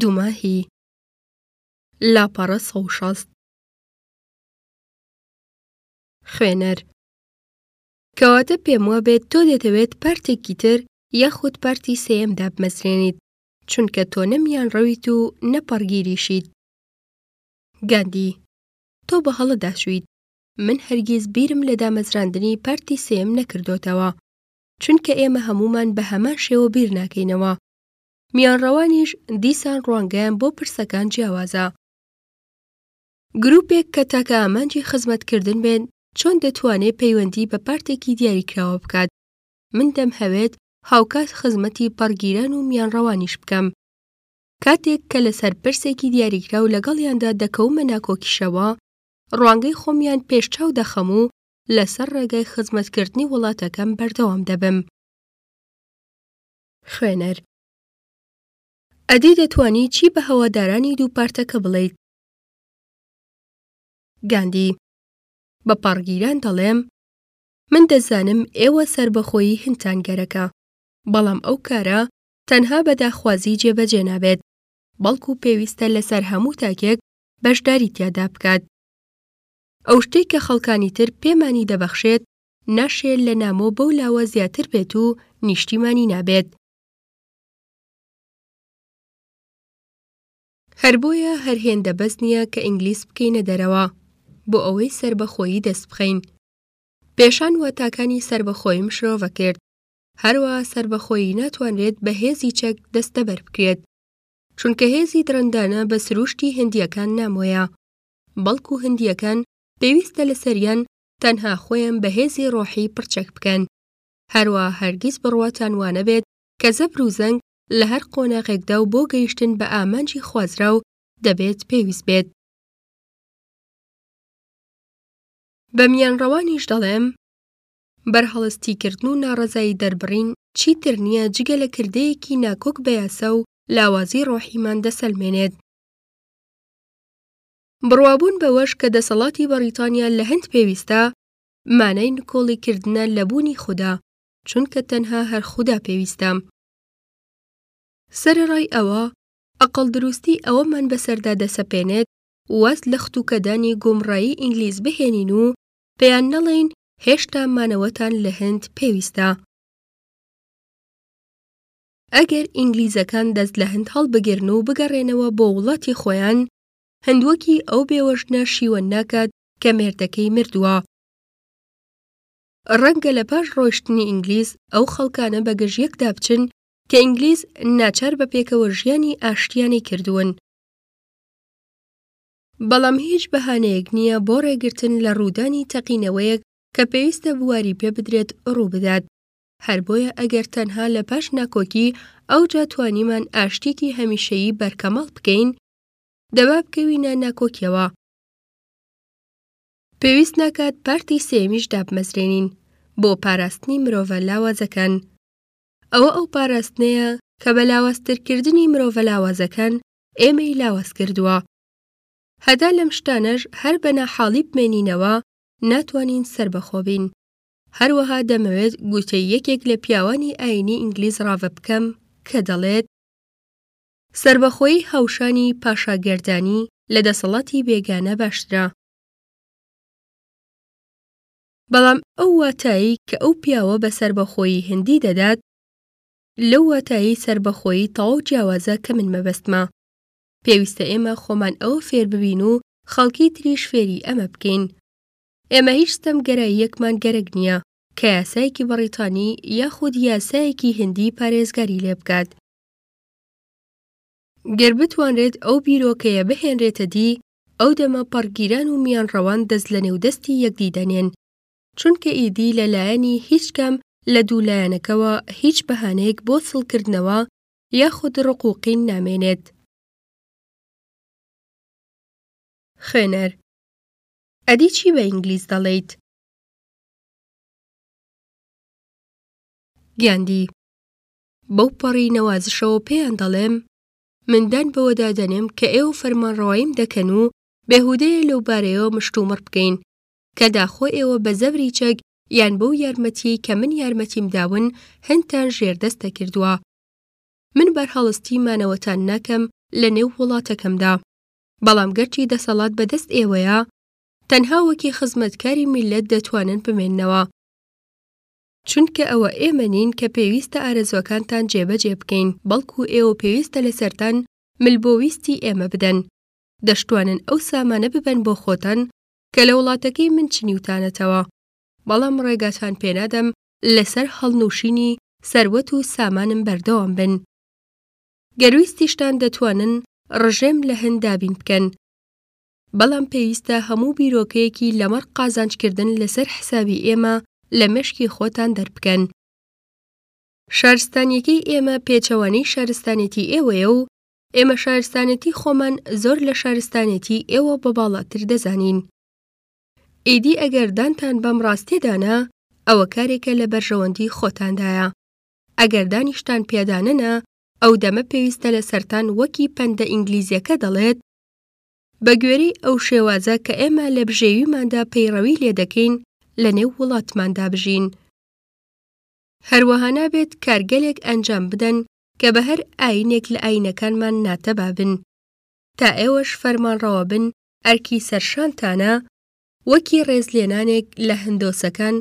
دوماهی لاپەڕە سەد و شەست خوێنەر کەواتە پێم وابێت تۆ دەتەوێت پارتێکی تر یاخود پارتی سێم دابمەزرێنیت چونکە تۆ نەمیان ڕەویت و نەپەڕگیریشیت گاندی تۆ بە هەڵەداشویت من هەرگیز بیرم لە دامەزراندنی پارتی سێم نەکردۆتەوە چونکە ئێمە هەموومان بە هەمان شێوە بیر ناکەینەوە. میانڕەوانیش دیسان ڕوانگەیان بۆ پرسەکان جیاوازە. گروپێک کە تاکە ئامانجی خزمەتکردن بێت چۆن دەتوانێت پەیوەندی بە پارتێکی دیاریکراوە بکات؟ من دەمهەوێت هاوکات خزمەتی پەڕگیران و میانڕەوانیش بکەم. کاتێک کە لەسەر پرسێکی دیاریکراو لەگەڵیاندا دەکەومە ناکۆکیشەوە، ڕوانگەی خۆمیان پێش چاو دەخەم و لەسەر ڕێگای خزمەتکردنی وڵاتەکەم بەردەوام دەبم. خوێنەر، ئەدی دەتوانی چی بە هەوادارانی دوو پارتەکە بڵێیت؟ گاندی، بە پەڕگیران دەڵێم، من دەزانم ئێوە سەربەخۆیی هندتان گەرەکە، بەڵام ئەو کارە تەنها بە داخوازی جێبەجێ نابێت، بەڵکو پێویستە لەسەر هەموو تاکێک بەشداری تیادا بکات. ئەو شتەی کە خەڵکانی تر پێمانی دەبەخشێت ناشێت لە نامۆ بەو لاوە زیاتر بێت و نیشتیمانی نابێت. هەر بۆیە هەر هێندە بەس نییە کە ئینگلیس بکەینە دەرەوە بۆ ئەوەی سربەخۆیی دەست بخەین. پێشان واتاکانی سربەخۆیم شرۆڤە کرد. هەروە سربەخۆیی ناتوانرێت بە هێزی چەک دەستەبەر بکرێت. چونکە هێزی دڕندانە بە سروشتی هندیەکان نامۆیە. بەڵکو هندییەکان پێویستە لەسەریان تەنها خۆیان بە هێزی ڕۆحی پڕچەک بکەن. هەروا هەرگیز بڕواتان وانەبێت کە زەبر و زەنگ لە هەر قۆناغێکدا و بۆ گەیشتن بە ئامانجی خوازراو دەبێت پێویست بێت. بە میانڕەوانیش دەڵێم، بەرهەڵستیکردن و ناڕەزایی دەربڕین چیتر نییە جگە لە کردەیەکی ناکۆک بە یاسا و لاوازی ڕۆحیمان دەسەلمێنێت. بڕوابوون بەوەش کە دەسەڵاتی بەڕیتانیا لە هەند پێویستە، مانای نکۆڵی کردنە لە بوونی خودا، چونکە تەنها هەر خودا پێویستە. سەرەڕای ئەوە، ئەقڵ دروستی ئەوەمان بەسەردا دەسەپێنێت واز لە ختوکەدانی گومڕایی ئینگلیز بهێنین و پێیان نەڵێین هێشتا مانەوەتان لە هەند پێویستە. ئەگەر ئینگلیزەکان دەست لە هند هەڵبگرن و بگەڕێنەوە بۆ وڵاتی خۆیان، هند وەکی ئەو بێوەژنە شیوەن ناکات کە مێردەکەی مردووە. ڕەنگە لە پاش ڕۆیشتنی ئینگلیز ئەو خەڵکانە بە گژ یەکدا بچن کە ئینگلیز ناچار بە پێکەوە ژیانی ئاشتییانەی کردوون. بەڵام هیچ بەهانەیەک نییە بۆ ڕێگرتن لە ڕوودانی تەقینەوەیەک کە پێویستە بواری پێبدرێت ڕووبدات. هەر بۆیە ئەگەر تەنها لە پاش ناکۆکی ئەوجا توانیمان ئاشتیکی هەمیشەیی بەرکەمەڵ بکەین دەبا بکەوینە ناکۆکیەوە پێویست ناکات پارتی سێمیش دابمەزرێنین بۆ پاراستنی مرۆڤە لاوازەکان. ئەوە ئەو پاراستنەیە کە بە لاوازترکردنی مرۆڤە لاوازەکان ئێمەی لاواز کردووە. هەتا لەم شتانەش هەر بەناحاڵی بمێنینەوە ناتوانین سربەخۆ بین. هەروەها دەمەوێت گوتەی یەکێک لە پیاوانی ئایینی ئینگلیز ڕاڤە بکەم کە دەڵێت، سەربەخۆیی هاوشانی پاشا گەردانی لە دەسەڵاتی بێگانە باشترە. بەڵام ئەو واتایەی کە ئەو پیاوە بە سەربەخۆیی هندی دەدات، لەو واتایەی سەربەخۆیی تەواو جیاوازە کە من مەبەستمە. پێویستە ئێمە خۆمان ئەوە فێر ببین و خەڵکی تریش فێری ئەمە بکەین. ئێمە هیچ ستەمگەراییەکمان گەرەک نییە کە یاسایەکی بەڕیتانی یاخود یاسایەکی هندی پارێزگاری لێ بکات. گەر بتوانرێت ئەو بیرۆکەیە بهێنرێتە دی، ئەو دەمە پەڕگیران و میانڕەوان دەست لە نێو دەستی یەکدی دەنێن، چونکە ئیدی لە لایەنی هیچ کام لە دوو لایەنەکەوە هیچ بەهانەیەک بۆ سڵکردنەوە یاخود ڕقوقین نامێنێت. خوێنەر. ئەدی چی بە ئینگلیز دەڵێیت؟ گیاندی. بەو پەڕی نەوازشەوە پێیان دەڵێم، من دان بەوەدا دەنێم کە ئێوە فەرمانڕەواییم دەکەن و بێهودەیە لەو بارەیەوە مشتومڕ بکەین، کە داخۆ ئێوە بە زەبری چەک یان بەو یارمەتییەی کە من یارمەتیم داون هەنتان ژێردەستە کردووە. من بەرهەڵستی مانەوەتان ناکەم لە نێو وڵاتەکەمدا. بەڵام گەرچی دەسەڵات بەدەست ئێوەیە تەنها وەکی خزمەتکاری میلەت دەتوانن بمێننەوە چونکە ئەوە ئێمە نین کە پێویستە ئارەزوەکانتان جێبەجێ بکەین بەڵکو ئێوە پێویستە لەسەرتان مل بۆ ویستی ئێمە بدەن دەشتوانن ئەو سامانە ببەن بۆ خۆتان کە لە وڵاتەکەی من چنیوتانەتەوە بەڵام ڕێگاتان پێنادەم لەسەر هەڵنووشینی سەروەت و سامانم بەردەوام بن گەر ویستیشتان دەتوانن ڕژێم لە هەند دابین بکەن، بەڵام پێویستە هەموو بیرۆکەیەکی لەمەڕ قازانجکردن لەسەر حسابی ئێمە لە مێشکی خۆتان دەربکەن. شارستانیەکەی ئێمە پێچەوانەی شارستانێتی ئێوەیە و ئێمە شارستانێتی خۆمان زۆر لە شارستانێتی ئێوە بە باڵاتر دەزانین. ئیدی ئەگەر دانتان بەم ڕاستیەدا نا، ئەوە کارێکە لە بەرژەوەندی خۆتاندایە. ئەگەر دانیشتان پێدا نەنا ئەو دەمە پێویستە لە سەرتان وەکی پەندە ئینگلیزیەکە دەڵێت بە گوێرەی ئەو شێوازە کە ئێمە لە بژێویماندا پەیڕەوی لێ دەکەین لە نێو وڵاتماندا بژین هەروەها نابێت کارگەلێک ئەنجام بدەن کە بە هەر ئاینێک لە ئاینەکانمان ناتەبابن تا ئێوەش فەرمانڕەوە بن ئەرکی سەرشانتانە وەکی ڕێزلێنانێک لە هندۆسەکان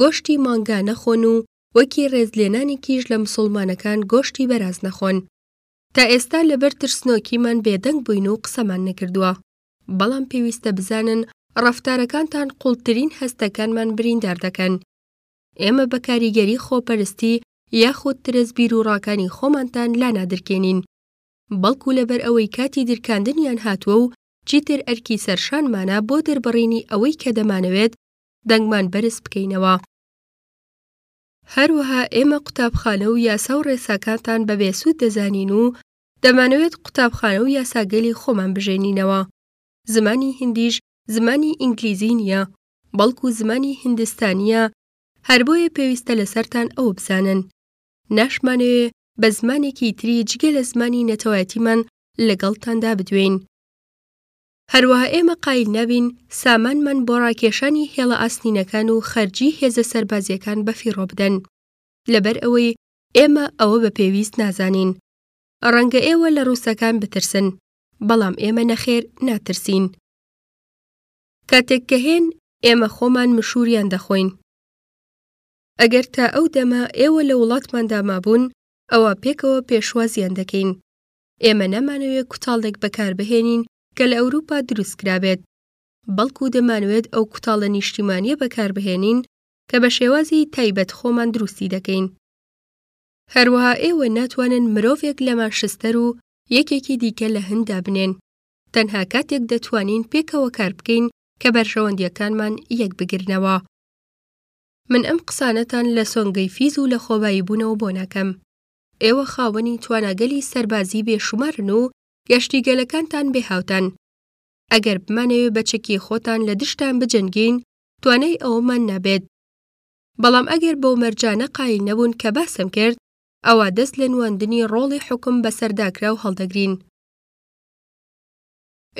گۆشتی مانگا نەخۆن و وەکی ڕێزلێنانێکیش لە مسوڵمانەکان گۆشتی بەراز نەخۆن. تا ئێستا لەبەر ترسنۆکیمان بێدەنگ بووین و قسەمان نەکردووە. بەڵام پێویستە بزانن ڕەفتارەکانتان قوڵترین هەستەکانمان بریندار دەکەن. ئێمە بە کاریگەری خۆپەرستی یاخود ترس بیروڕاکانی خۆمانتان لا نادرکێنین. بەڵکو لەبەر ئەوەی کاتی درکاندنیان هاتووە و چیتر ئەرکی سەرشانمانە بۆ دەربڕینی ئەوەی کە دەمانەوێت دەنگمان بەرز بکەینەوە. هەروەها ئێمە قوتابخانە و یاسا و ڕێساکانتان بە بێسوود دەزانین و دەمانەوێت قوتابخانە و یاساگەلی خۆمان بژێنینەوە. زمانی هندیش زمانی ئینگلیزی نییە، بەڵکو زمانی هندستانییە، هەر بۆیە پێویستە لەسەرتان ئەوە بزانن. ناشمانەوێ بە زمانێکی تری جگە لە زمانی نەتەوایەتیمان لەگەڵتاندا بدوێین. هەروەها ئێمە قایل نابین سامانمان بۆ ڕاکێشانی هێڵە ئاسنینەکان و خەرجی هێزە سەربازییەکان بەفیڕۆ بدەن، لەبەر ئەوەی ئێمە ئەوە بە پێویست نازانین. ڕەنگە ئێوە لە ڕووسەکان بترسن، بەڵام ئێمە نەخێر ناترسین. کاتێک کە هێن، ئێمە خۆمان مشووریان دەخۆین. ئەگەر تا ئەو دەمە ئێوە لە وڵاتماندا مابوون، ئەوا پێکەوە پێشوازیان دەکەین. ئێمە نامانەوێت کوتاڵێک بەکاربهێنین کە لە ئەوروپا دروستکرابێت، بەڵکو دەمانەوێت ئەو کوتاڵە نیشتیمانییە بەکاربهێنین کە بە شێوازی تایبەت خۆمان دروستی دەکەین. هەروەها ئێوە ناتوانن مرۆڤێک لە مانشستەر و یەکێکی دیکە لە هەند دابنێن، تەنها کاتێک دەتوانین پێکەوە کاربکەین کە بەرژەوەندییەکانمان یەکبگرنەوە. من ئەم قسانەتان لە سۆنگەی فیز و لەخۆباییبوونەوە بۆ ناکەم. ئێوە خاوەنی تواناگەلی سەربازی بێ شومارن و گەشتی گەلەکانتان بێ هاوتان. ئەگەر بمانەوێ بە چەکی خۆتان لە دژتان بجەنگین، توانای ئەوەمان نابێت. بەڵام ئەگەر بەو مەرجانە قایل نەبوون کە باسم کرد، ئەوا دەست لە نواندنی ڕۆڵی حوکم بەسەر داکراو هەڵدەگرین.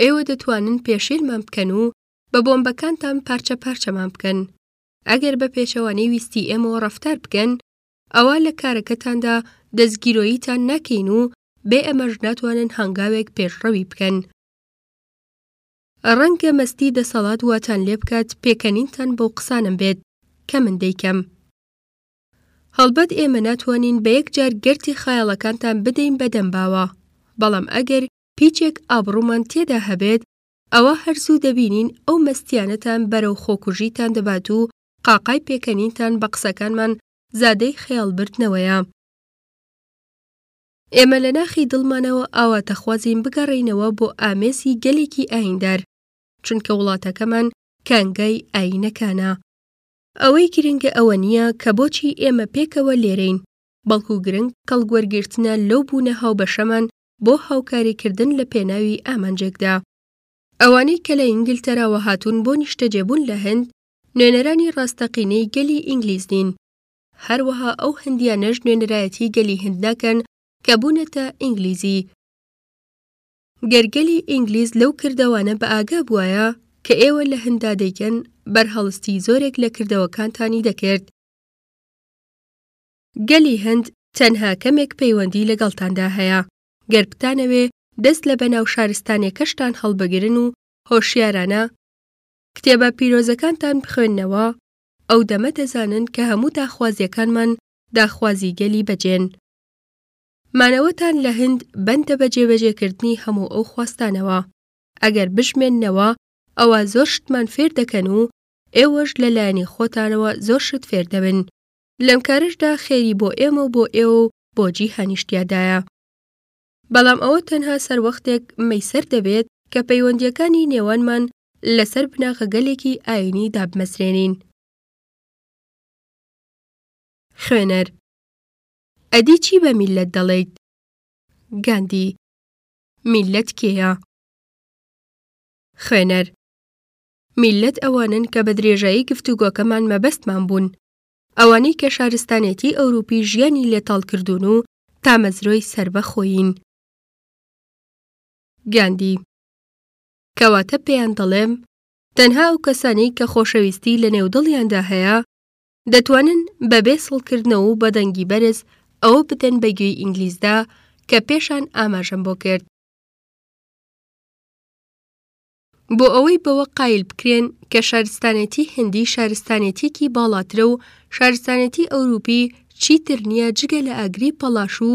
ئێوە دەتوانن پێشێلمان بکەن و بە بۆمبەکانتان پارچە پارچەمان بکەن. ئەگەر بە پێچەوانەی ویستی ئێمەوە ڕەفتار بکەن، ئەوا لە کارەکەتاندا دەستگیرۆییتان ناکەین و بێ ئەمەش ناتوانن هەنگاوێک پێشڕەوی بکەن. ڕەنگە مەستی دەسەڵات واتان لێ بکات پێکەنینتان بەو قسانەم بێت کە من دەیکەم. هەڵبەت ئێمە ناتوانین بە یەکجار گرتی خایەڵەکانتان بدەین بە دەمباوە، بەڵام ئەگەر پیچێک ئابڕوومان تێدا هەبێت، ئەوا هەر زوو دەبینین ئەو مەستییانەتان بەرەو خۆکوژیتان دەبات و قاقای پێکەنینتان بە قسەکانمان زادەی خەیاڵ بردنەوەیە. ئێمە لە ناخی دڵمانەوە ئاواتەخوازین بگەڕێینەوە بۆ ئامێزی گەلێکی ئاییندار، چونکە وڵاتەکەمان کانگای ئایینەکانە. ئەوەی گرنگە ئەوە نییە کە بۆچی ئێمە پێکەوە لێرەین، بەڵکو گرنگ کەڵکوەرگرتنە لەو بوونە هاوبەشەمان بۆ هاوکاریکردن لە پێناوی ئامانجێکدا. ئەوانەی کە لە ئینگلتەراوە هاتوون بۆ نیشتەجێبوون لە هەند، نوێنەرانی ڕاستەقینەی گەلی ئینگلیز نین. هەروەها ئەو هندیانەش نوێنەرایەتی گەلی هند ناکەن کە بوونەتە ئینگلیزی. گەر گەلی ئینگلیز لەو کردەوانە بەئاگا بوایە کە ئێوە لە هنددا دەیکەن، بەرهەڵستی زۆرێک لە کردەوەکانتانی دەکرد. گەلی هند تەنها کەمێک پەیوەندی لەگەڵتاندا هەیە. گەر بتانەوێ دەست لە بەناو شارستانیەکەشتان هەڵبگرن و هۆشیارانە، کتێبە پیرۆزەکانتان بخوێننەوە، ئەو دەمە دەزانن کە هەموو داخوازیەکانمان داخوازی گەلی بەجێن. مانەوەتان لە هند بەندە بە جێبەجێکردنی هەموو ئەو خواستانەوە. ئەگەر بشمێننەوە ئەوا زۆر شتمان فێر دەکەن و ئێوەش لە لایەنی خۆتانەوە زۆر شت فێر دەبن. لەم کارەشدا خێری بۆ ئێمە و بۆ ئێوە و بۆ جیهانیش تیادایە. بەڵام ئەوە تەنها سەروەختێک مەیسەر دەبێت کە پەیوەندیەکانی نێوانمان لەسەر بناغەگەلێکی ئاینی دابمەزرێنین. خوێنەر، ئەدی چی بە میللەت دەڵێیت؟ گاندی، میللەت کێیە؟ خوێنەر، میللەت ئەوانن کە بە درێژایی گفتوگۆکەمان مەبەستمان بوون. ئەوانەی کە شارستانێتی ئەوروپی ژیانی لێتاڵ کردوون و تامەزرۆی سەربەخۆیین. گاندی، کەواتە پێیان دەڵێم تەنها ئەو کەسانەی کە خۆشەویستی لە نێو دڵیاندا هەیە دەتوانن بەبێ سڵکردنەوە و بەدەنگی بەرز ئەوە بدەن بە گوێی ئینگلیزدا کە پێشان ئاماژەم بۆ کرد بۆ ئەوەی بەوە قایل بکرێن کە شارستانێتی هندی شارستانێتیەکی باڵاترە و شارستانێتی ئەوروپی چیتر نییە جگە لە ئاگری پەڵاش و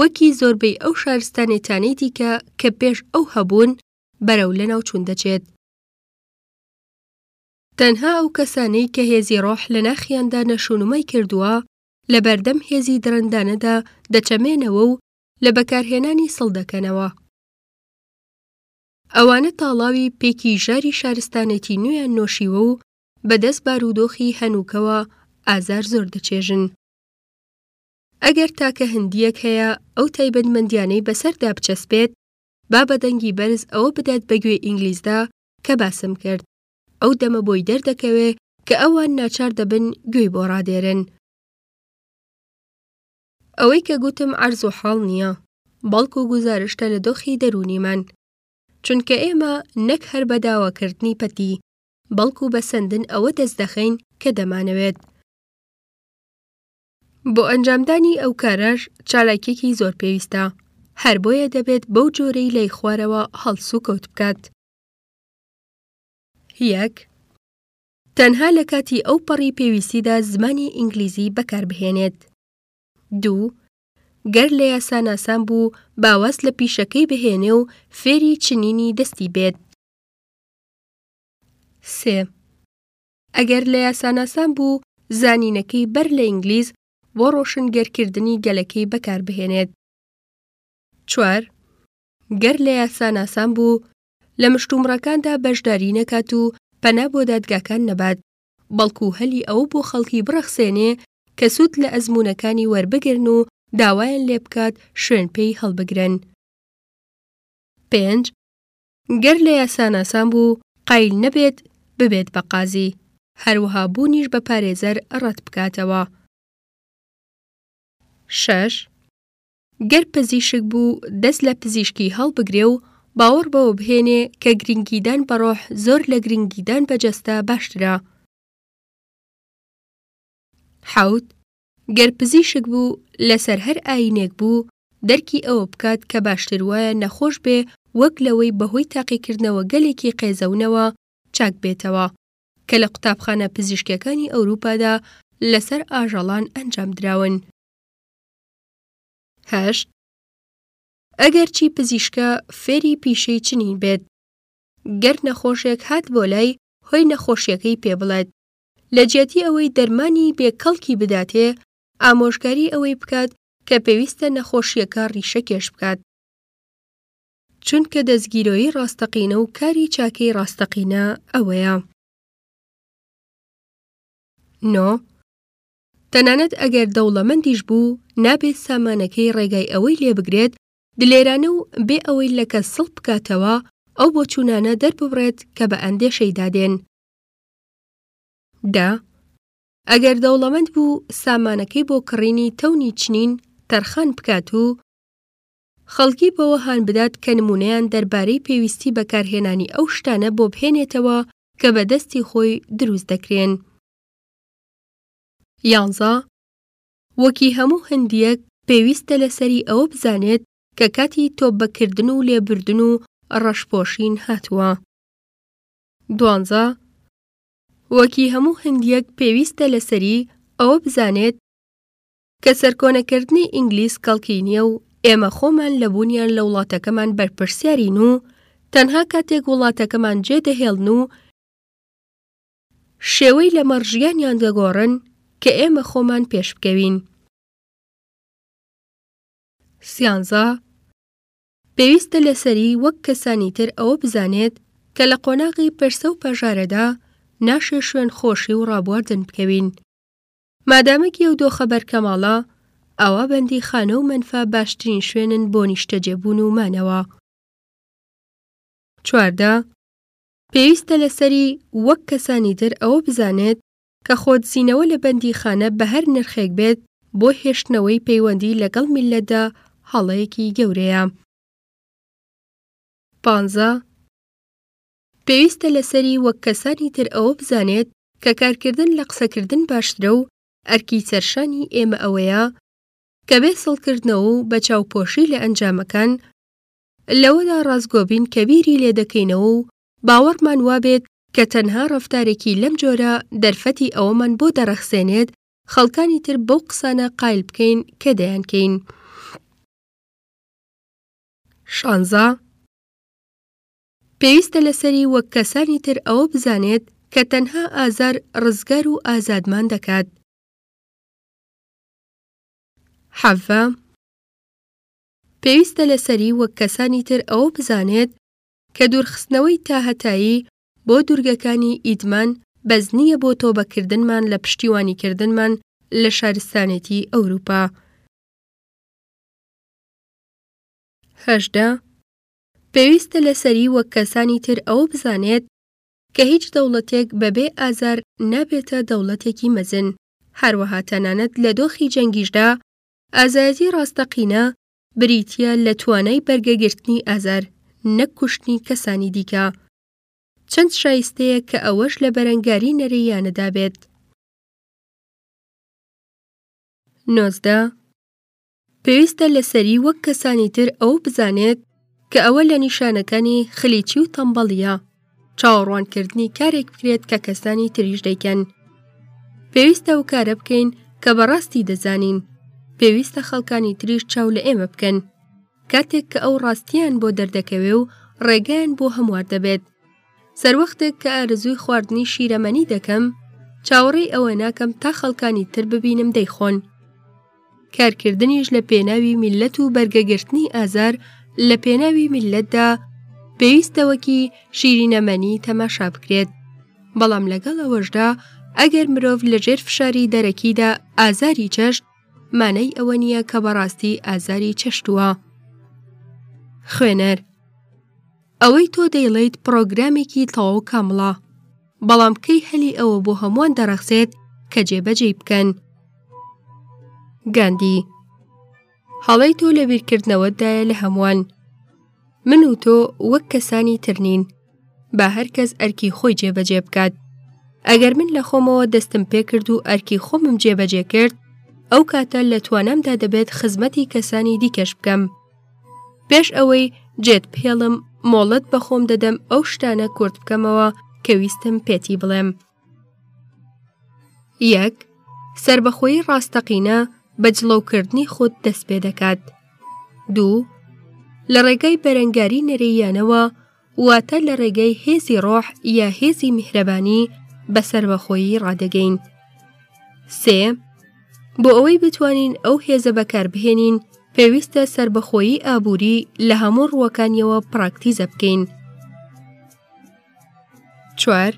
وەکی زۆربەی ئەو شارستانێتانەی دیکە کە پێش ئەو هەبوون بەرەو لەناوچوون دەچێت. تەنها ئەو کەسانەی کە هێزی ڕۆح لە ناخیاندا نەشونمای کردووە لە بەردەم هێزی دڕندانەدا دەچەمێنەوە و لە بەکارهێنانی سڵ دەکەنەوە. ئەوانە تاڵاوی پێکی ژاری شارستانێتی نوێیان نۆشیوە و بەدەست بارودۆخی هەنووکەوە ئازار زۆر دەچێژن. ئەگەر تاکە هندییەک هەیە ئەو تایبەتمەندیانەی بەسەردا بچەسپێت با بە دەنگی بەرز ئەوە بدات بە گوێی ئینگلیزدا کە باسم کرد ئەو دەمە بۆی دەردەکەوێ کە ئەوان ناچار دەبن گوێی بۆ ڕادێرن. ئەوەی کە گوتم عەرز و حاڵ نییە بەڵکو گوزارشتە لە دۆخی دەروونیمان چونکە ئێمە نەک هەر بە داواکردنی پەتی بەڵکو بە سەندن ئەوە دەست دەخەین کە دەمانەوێت بۆ ئەنجامدانی ئەو کارەش چالاکیەکی زۆر پێویستە هەر بۆیە دەبێت بەو جۆرەی لای خوارەوە هەڵسو کەوت بکات یەک تەنها لە کاتی ئەو پەڕی پێویستیدا زمانی ئینگلیزی بەکاربهێنێت دوو گەر لە یاساناسان بوو باواز لە پیشەکەی بهێنێ و فێری چنینی دەستی بێت سێ ئەگەر لە یاساناسان بوو، زانینەکەی بەر لە ئینگلیز بۆ ڕۆشنگەرکردنی گەلەکەی بەکاربهێنێت. چوار، گەر لە یاساناسان بوو، لە مشتومڕەکاندا بەشداری نەکات و پەنا بۆ دادگاکان نەبات، بەڵکو هەلی ئەوە بۆ خەڵکی بڕەخسێنێ کە سوود لە ئەزموونەکانی وەربگرن و داوایان لێبکات شوێنپێی هەڵبگرن. پێنج، گەر لە یاساناسان بوو قایل نەبێت ببێت بە قازی، هەروەها بوونیش بە پارێزەر ڕەت بکاتەوە. شەش. گەر پزیشک بوو دەست لە پزیشکی هەڵبگرێ و باوەڕ بەوە بهێنێ کە گرنگیدان بە ڕۆح زۆر لە گرنگیدان بە جەستە باشترە. حەوت. گەر پزیشک بوو لەسەر هەر ئایینێک بوو دەرکی ئەوە بکات کە باشتر وایە نەخۆش بێ وەک لەوەی بەهۆی تاقیکردنەوە گەلێکی قێزەونەوە چاک بێتەوە کە لە قوتابخانە پزیشکیەکانی ئەوروپادا لەسەر ئاژەڵان ئەنجام دراون. هەشت. ئەگەر چی پزیشکە فێری پیشەی چنین بێت گەر نەخۆشێک هات بۆ لای هۆی نەخۆشیەکەی پێ بڵێت لە جیاتی ئەوەی دەرمانی بێ کەڵکی بداتێ، ئامۆژگاری ئەوەی بکات کە پێویستە نەخۆشییەکە ڕیشەکێش بکات، چونکە دەستگیرۆیی ڕاستەقینە و کاری چاکەی ڕاستەقینە ئەوەیە. نۆ. تەنانەت ئەگەر دەوڵەمەندیش بوو، نابێت سامانەکەی ڕێگای ئەوەی لێ بگرێت دلێرانە و بێ ئەوەی لە کەس سڵ بکاتەوە، ئەو بۆچوونانە دەرببڕێت کە بە ئەندێشەیدا دێن. دە، ئەگەر دەوڵەمەند بوو سامانەکەی بۆ کڕینی تەونی چنین تەرخان بکات و خەڵکی بەوە هان بدات کە نموونەیان دەربارەی پێویستی بەکارهێنانی ئەو شتانە بۆ بهێنێتەوە کە بە دەستی خۆی دروست دەکرێن. یانزە، وەکی هەموو هندییەک پێویستە لەسەری ئەوە بزانێت کە کاتی تۆبە کردن و لێبردن و ڕەشپۆشین هاتووە. دوانزە، وەکی هەموو هندیەک پێویستە لەسەری ئەوە بزانێت کە سەرکۆنەکردنی ئینگلیز کەڵکی نییە و ئێمە خۆمان لە بوونیان لە وڵاتەکەمان بەرپرسیارین و تەنها کاتێک وڵاتەکەمان جێ دەهێڵن و شێوەی لەمەڕ ژیانیان دەگۆڕن کە ئێمە خۆمان پێشبکەوین. سیانزە، پێویستە لەسەری وەک کەسانی تر ئەوە بزانێت کە لە قۆناغی پرسە و پەژارەدا ناشێ شوێن خۆشی و ڕابواردن بکەوین. مادامەکی ئەو دۆخە بەرکەماڵە، ئەوا بەندیخانە و مەنفا باشترین شوێنن بۆ نیشتەجێبوون و مانەوە. چواردە، پێویستە لەسەری وەک کەسانی تر ئەوە بزانێت کە خۆدزینەوە لە بەندیخانە بە هەر نرخێک بێت بۆ هێشتنەوەی پەیوەندی لەگەڵ میللەتدا هەڵەیەکی گەورەیە. پانزە، پێویستە لەسەری وەک کەسانی تر ئەوە بزانێت کە کارکردن لە قسەکردن باشترە و ئەرکی سەرشانی ئێمە ئەوەیە کە بێ سڵکردنەوە و بە چاوپۆشی لە ئەنجامەکان لەوەدا ڕاستگۆبین کە بیری لێدەکەینەوە و باوەڕمان وابێت کە تەنها ڕەفتارێکی لەم جۆرە دەرفەتی ئەوەمان بۆ دەڕەخسێنێت خەڵکانی تر بەو قسانە قایل بکەین کە دەیانکەین. شانزە، پێویستە لەسەری وەک کەسانی تر ئەوە بزانێت کە تەنها ئازار ڕزگار و ئازادمان دەکات. حەڤە، پێویستە لەسەری وەک کەسانی تر ئەوە بزانێت کە دوورخستنەوەی تاهەتایی بۆ دوورگەکانی ئیدمان بەس نییە بۆ تۆبەکردنمان لە پشتیوانیکردنمان لە شارستانێتی ئەوروپا. هەژدە، پێویستە لەسەری وەک کەسانی تر ئەوە بزانێت کە هیچ دەوڵەتێک بەبێ ئازار نابێتە دەوڵەتێکی مەزن، هەروەها تەنانەت لە دۆخی جەنگیشدا ئازایەتی ڕاستەقینە بریتیە لە توانای بەرگەگرتنی ئازار نەک کوشتنی کەسانی دیکە. چەند شایستەیە کە ئەوەش لە بەرەنگاری نەرێییانەدا بێت. نۆزدە، پێویستە لە سەری وەک کەسانی تر ئەوە بزانێت کە ئەوە لە نیشانەکانی خلیچی و تەمبەڵییە. چاوەڕوانکردنی کارێک بکرێت کە کەسانی تریش دەیکەن پێویستە و کارە بکەین کە بەڕاستی دەزانین پێویستە خەڵکانی تریش چاو لە ئێمە بکەن کاتێک کە ئەو ڕاستیان بۆ دەردەکەوێ و ڕێگەیان بۆ هەموار دەبێت سەروەختێک کە ئارزووی خواردنی شیرەمەنی دەکەم چاوەڕێی ئەوە ناکەم تا خەڵکانی تر ببینم دەیخۆن کارکردنیش لە پێناوی میلەت و بەرگەگرتنی ئازار لە پێناوی میلەتدا پێویستەوەکی شیرینەمەنی تەماشا بکرێت بەڵام لەگەڵ ئەوەشدا ئەگەر مرۆڤ لەژێر فشاری دەرەکیدا ئازاری چەشت مانای ئەوە نییە کە بەڕاستی ئازاری چەشتووە خوێنەر ئەوەی تۆ دەیڵێیت پڕۆگرامێکی تەواو کامڵە، بەڵام کەی هەلی ئەوە بۆ هەمووان دەڕەخسێت کە جێبەجێی بکەن؟ گاندی، هەڵەی تۆ لە بیرکردنەوەتدایە لە هەمووان. من و تۆ وەک کەسانی تر نین. با هەر کەس ئەرکی خۆی جێبەجێ بکات. ئەگەر من لە خۆمەوە دەستم پێکرد و ئەرکی خۆمم جێبەجێ کرد، ئەو کاتە لە توانامدا دەبێت خزمەتی کەسانی دیکەش بکەم. پێش ئەوەی جێت پێڵم مۆڵەت بەخۆم دەدەم ئەو شتانە کورت بکەمەوە کە ویستم پێتی بڵێم یەک سربەخۆی ڕاستەقینە بە جڵەوکردنی خۆت دەست پێ دەکات دوو لە ڕێگای بەرەنگاری نەرێیانەوە واتە لە ڕێگەی هێزی ڕۆح یا هێزی میهرەبانی بە سەربەخۆیی ڕادەگەین سێ بۆ ئەوەی بتوانین ئەو هێزە بەکاربهێنین پێویستە سربەخۆیی ئابووری لە هەموو ڕووەکانیەوە پراکتیزە بکەین چوار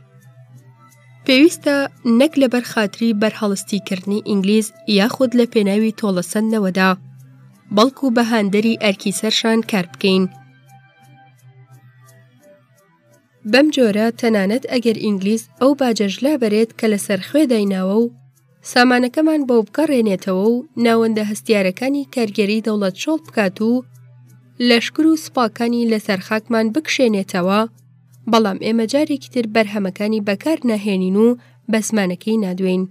پێویستە نەک لە بەرخاتری بەرهەڵستیکردنی ئینگلیز یاخود لە پێناوی تۆڵەسەندنەوەدا بەڵکو بە هاندەری ئەرکی سەرشان کار بکەین. بەم جۆرە تەنانەت ئەگەر ئینگلیس ئەو باجەش لابەرێت کە لەسەر خوێ دایناوە و سامانەکەمان بۆ بگەڕێنێتەوە و ناوەندە هەستیارەکانی کارگێری دەوڵەت چۆڵ بکات و لەشکر و سوپاکانی لەسەر خاکمان بکشێنێتەوە بەڵام ئێمە جارێکی تر بەرهەمەکانی بەکار ناهێنین و بە زمانەکەی نادوێین.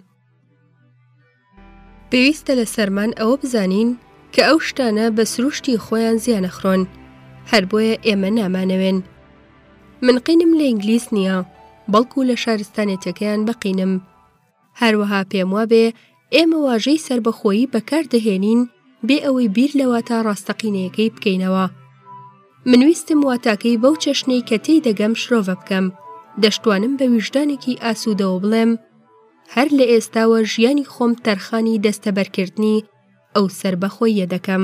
پێویستە لەسەرمان ئەوە بزانین کە ئەو شتانە بە سروشتی خۆیان زیانەخرۆن هەر بۆیە ئێمە نامانەوێن من قینم لە ئینگلیس نییە بەڵکو لە شارستانێتەکەیان بەقینم هەروەها پێم وابێ ئێمە واژەی سربەخۆیی بەکاردەهێنین بێ ئەوەی بیر لەوە تا ڕاستەقینەیەکەی بکەینەوە منویستم واتاکەی بەو چەشنەی کە تێی دەگەم شرۆڤە بکەم دەشتوانم بە ویژدانێکی ئاسوودەوە بڵێم هەر لە ئێستاوە ژیانی خۆم تەرخانی دەستەبەرکردنی ئەو سەربەخۆییە دەکەم.